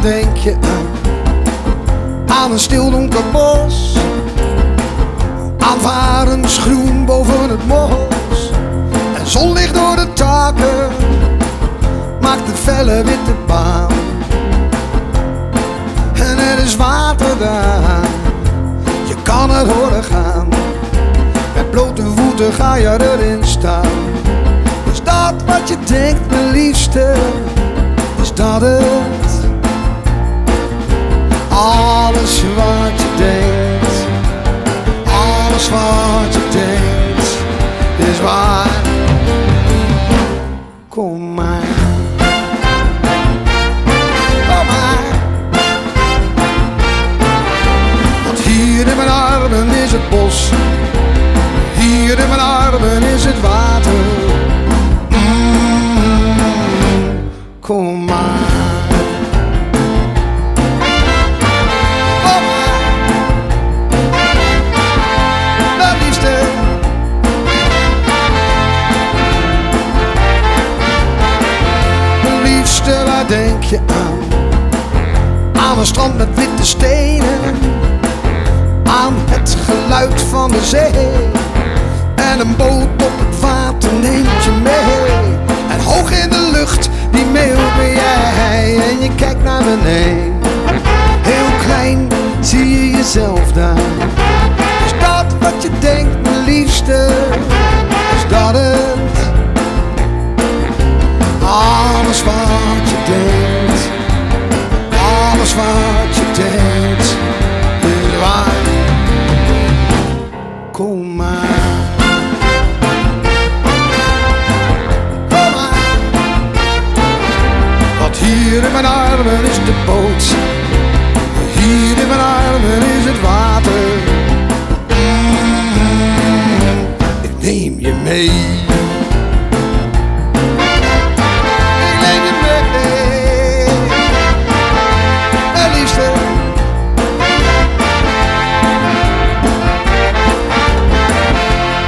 denk je aan? Een stil donker bos. Aan varens groen boven het mos. En zonlicht door de takken. Maakt de felle witte baan. En er is water daar. Je kan er horen gaan. Met blote voeten ga je erin staan. Is dat wat je denkt, mijn liefste? Is dat het? Bos. Aan? Aan een strand met witte stenen. Aan het geluid van de zee. En een boot op het water neemt je mee. En hoog in de lucht, die mail ben jij. En je kijkt naar beneden. Heel klein zie je jezelf mijn armen is het water. Ik neem je mee. Ik neem je mee.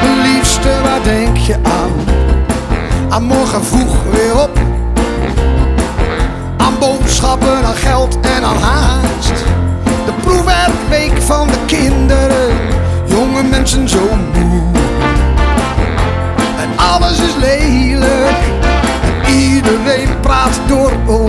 Mijn liefste, waar denk je aan? Aan morgen vroeg weer op. Aan boodschappen, aan geld en aan haast. Proefwerkweek van de kinderen. Jonge mensen zo moe. En alles is lelijk. En iedereen praat door elkaar.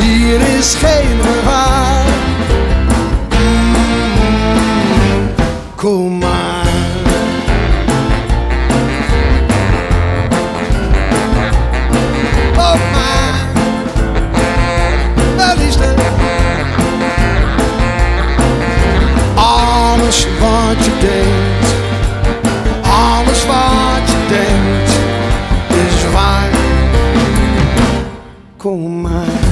Hier is geen gevaar. Kom maar. Kom maar. Mijn liefste. Alles wat je denkt. Alles wat je denkt. Is waar. Kom maar.